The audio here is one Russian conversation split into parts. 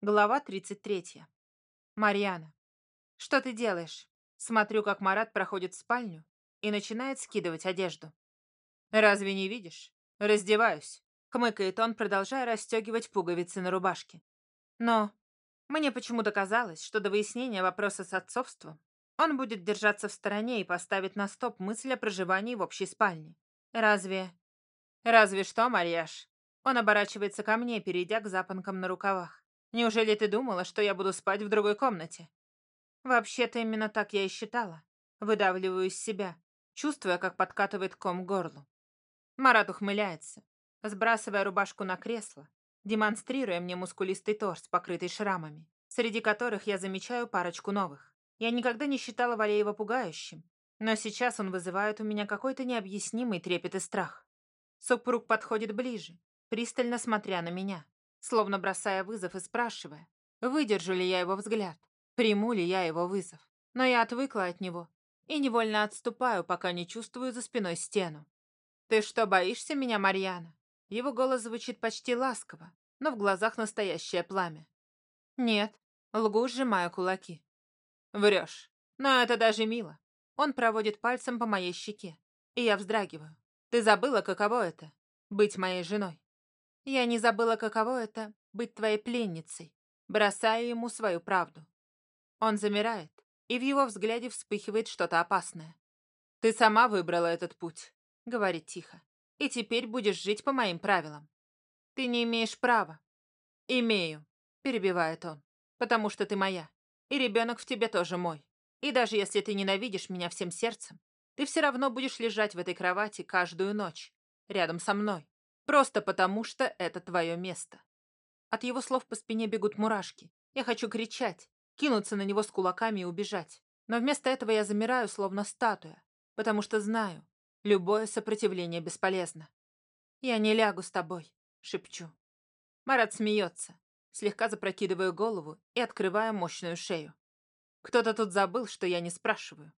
Глава 33. Марьяна. Что ты делаешь? Смотрю, как Марат проходит в спальню и начинает скидывать одежду. Разве не видишь? Раздеваюсь. Хмыкает он, продолжая расстегивать пуговицы на рубашке. Но мне почему-то казалось, что до выяснения вопроса с отцовством он будет держаться в стороне и поставить на стоп мысль о проживании в общей спальне. Разве... Разве что, Марьяш? Он оборачивается ко мне, перейдя к запонкам на рукавах. Неужели ты думала, что я буду спать в другой комнате? Вообще-то именно так я и считала. Выдавливаю из себя, чувствуя, как подкатывает ком горлу. Марат ухмыляется, сбрасывая рубашку на кресло, демонстрируя мне мускулистый торс, покрытый шрамами, среди которых я замечаю парочку новых. Я никогда не считала Валеева пугающим, но сейчас он вызывает у меня какой-то необъяснимый трепет и страх. Супруг подходит ближе, пристально смотря на меня словно бросая вызов и спрашивая, выдержу ли я его взгляд, приму ли я его вызов. Но я отвыкла от него и невольно отступаю, пока не чувствую за спиной стену. «Ты что, боишься меня, Марьяна?» Его голос звучит почти ласково, но в глазах настоящее пламя. «Нет», — лгу, сжимая кулаки. «Врешь. Но это даже мило». Он проводит пальцем по моей щеке, и я вздрагиваю. «Ты забыла, каково это — быть моей женой?» Я не забыла, каково это — быть твоей пленницей, бросая ему свою правду. Он замирает, и в его взгляде вспыхивает что-то опасное. «Ты сама выбрала этот путь», — говорит тихо, «и теперь будешь жить по моим правилам. Ты не имеешь права». «Имею», — перебивает он, «потому что ты моя, и ребенок в тебе тоже мой. И даже если ты ненавидишь меня всем сердцем, ты все равно будешь лежать в этой кровати каждую ночь, рядом со мной, Просто потому, что это твое место. От его слов по спине бегут мурашки. Я хочу кричать, кинуться на него с кулаками и убежать. Но вместо этого я замираю, словно статуя, потому что знаю, любое сопротивление бесполезно. «Я не лягу с тобой», — шепчу. Марат смеется, слегка запрокидываю голову и открывая мощную шею. Кто-то тут забыл, что я не спрашиваю.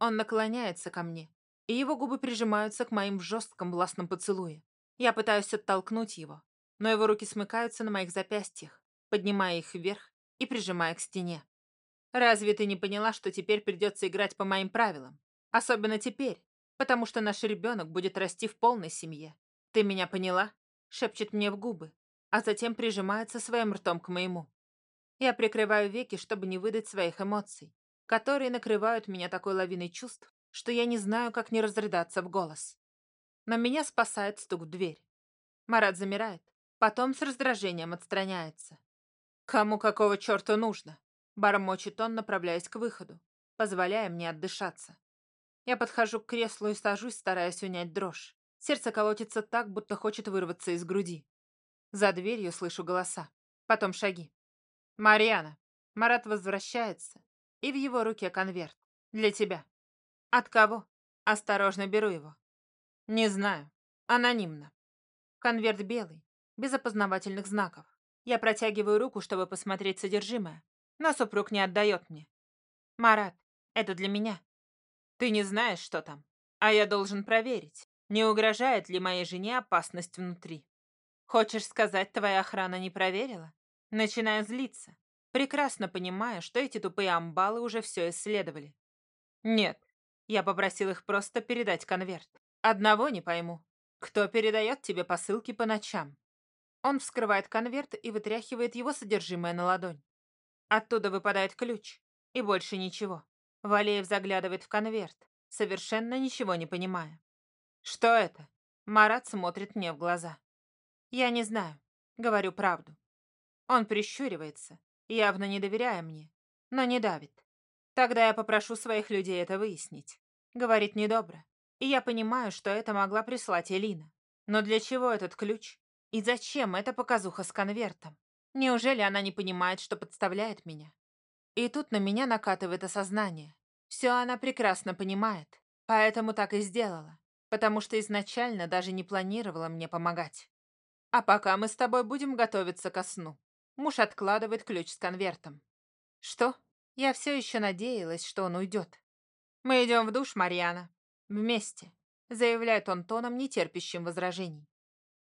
Он наклоняется ко мне, и его губы прижимаются к моим в жестком властном поцелуе. Я пытаюсь оттолкнуть его, но его руки смыкаются на моих запястьях, поднимая их вверх и прижимая к стене. Разве ты не поняла, что теперь придется играть по моим правилам? Особенно теперь, потому что наш ребенок будет расти в полной семье. Ты меня поняла? Шепчет мне в губы, а затем прижимается своим ртом к моему. Я прикрываю веки, чтобы не выдать своих эмоций, которые накрывают меня такой лавиной чувств, что я не знаю, как не разрыдаться в голос. Но меня спасает стук в дверь. Марат замирает, потом с раздражением отстраняется. «Кому какого черта нужно?» Бормочет он, направляясь к выходу, позволяя мне отдышаться. Я подхожу к креслу и сажусь, стараясь унять дрожь. Сердце колотится так, будто хочет вырваться из груди. За дверью слышу голоса. Потом шаги. «Марьяна!» Марат возвращается, и в его руке конверт. «Для тебя». «От кого?» Осторожно беру его. Не знаю. Анонимно. Конверт белый, без опознавательных знаков. Я протягиваю руку, чтобы посмотреть содержимое, но супруг не отдает мне. Марат, это для меня. Ты не знаешь, что там, а я должен проверить, не угрожает ли моей жене опасность внутри. Хочешь сказать, твоя охрана не проверила? Начинаю злиться, прекрасно понимая, что эти тупые амбалы уже все исследовали. Нет, я попросил их просто передать конверт. Одного не пойму. Кто передает тебе посылки по ночам? Он вскрывает конверт и вытряхивает его содержимое на ладонь. Оттуда выпадает ключ. И больше ничего. Валеев заглядывает в конверт, совершенно ничего не понимая. Что это? Марат смотрит мне в глаза. Я не знаю. Говорю правду. Он прищуривается, явно не доверяя мне, но не давит. Тогда я попрошу своих людей это выяснить. Говорит недобро. И я понимаю, что это могла прислать Элина. Но для чего этот ключ? И зачем эта показуха с конвертом? Неужели она не понимает, что подставляет меня? И тут на меня накатывает осознание. Все она прекрасно понимает, поэтому так и сделала, потому что изначально даже не планировала мне помогать. А пока мы с тобой будем готовиться ко сну. Муж откладывает ключ с конвертом. Что? Я все еще надеялась, что он уйдет. Мы идем в душ, Марьяна. «Вместе», — заявляет он тоном, нетерпящим возражений.